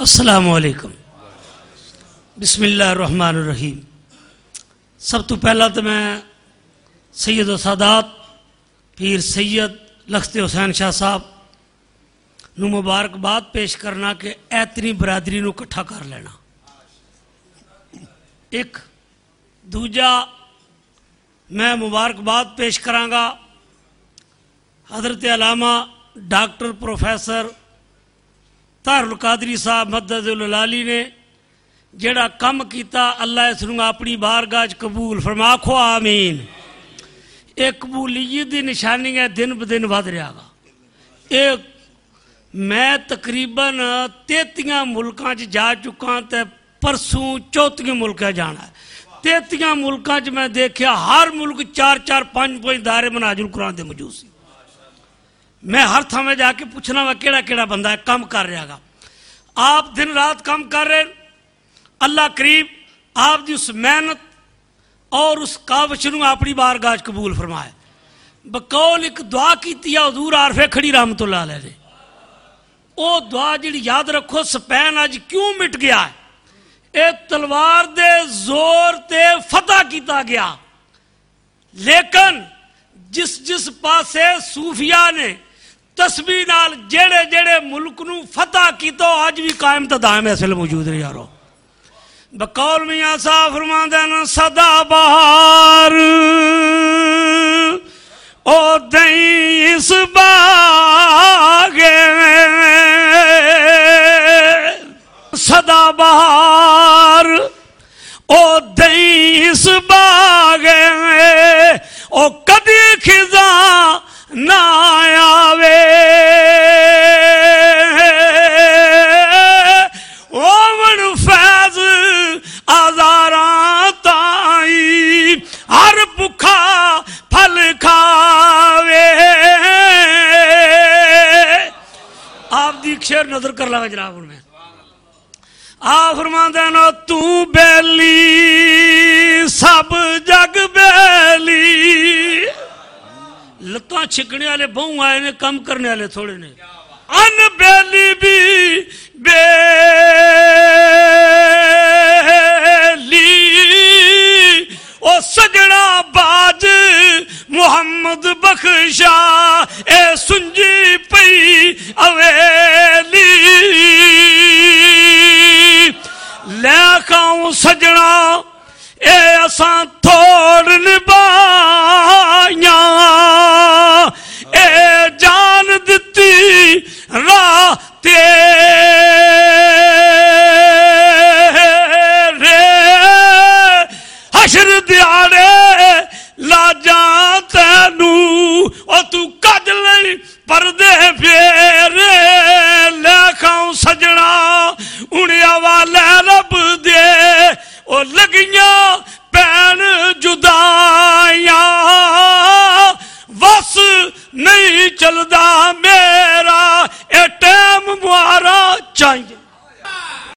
السلام علیکم۔ بسم اللہ الرحمن الرحیم۔ سب تو پہلا تو میں سید و سادات پیر سید لخت حسین شاہ صاحب نو مبارکباد پیش کرنا کہ ایتنی برادری نو کٹھا کر لینا۔ ایک دوجا میں مبارکباد پیش کرانگا حضرت علامہ ڈاکٹر پروفیسر طاہر القادری صاحب مدد اللالی نے جڑا کم کیتا اللہ اس نو اپنی بارگاہ چ قبول فرما کھو آمین یہ قبولیت دی نشانی ہے دن ب دن ود رہا گا یہ میں تقریباً تیتیاں ملکاں چ جا چکا تے پرسوں چوتھیاں ملکاں جانا ہے تیتیاں ملکاں چ میں دیکھیا ہر ملک چار چار پانچ پانچ دائرے مناجر قرآن دے موجود سی میں ہر تھا میں جا کے پوچھنا وا کیڑا کیڑا بندہ ہے کم کر رہا گا۔ آپ دن رات کم کر رہے اللہ کریم آپ دی اس محنت اور اس کاوش نو اپنی بارگاہ قبول فرمائے۔ بقول ایک دعا کیتی ہے، حضور عارفے کھڑی رحمت اللہ علیہ نے او دعا جڑی یاد رکھو، سپین اج کیوں مٹ گیا ہے؟ اے تلوار دے زور تے فتح کیتا گیا۔ لیکن جس جس پاسے صوفیاء نے تسبیح نال جڑے جڑے ملک نو فتح کیتا اج بھی قائم تا دائم اصل موجود ہے یارو۔ بقول میاں صاحب فرماندے نا، صدا بہار۔ او دئی اس باغے۔ صدا بہار۔ او دئی اس باغے۔ ہر بکھا پھل کھاوے۔ آپ دی ایک شعر نظر کر لگا جناب ان میں۔ آ فرما دینا تو بیلی، سب جگ بیلی۔ لتاں چھکنے والے، بہوں آئے نے، کم کرنے والے تھوڑے نے۔ ان بیلی بھی بیلی محمد بخشا، اے سنجی پئی اویلی لے کھاؤں سجنا، اے اساں تھوڑ نبائیاں اے جان دتی راہ تیرے حشر دیاڑے لاجاں تینو لگیاں پین جدائیاں وس نہیں چلدا میرا اے ٹیم مارا چاہیے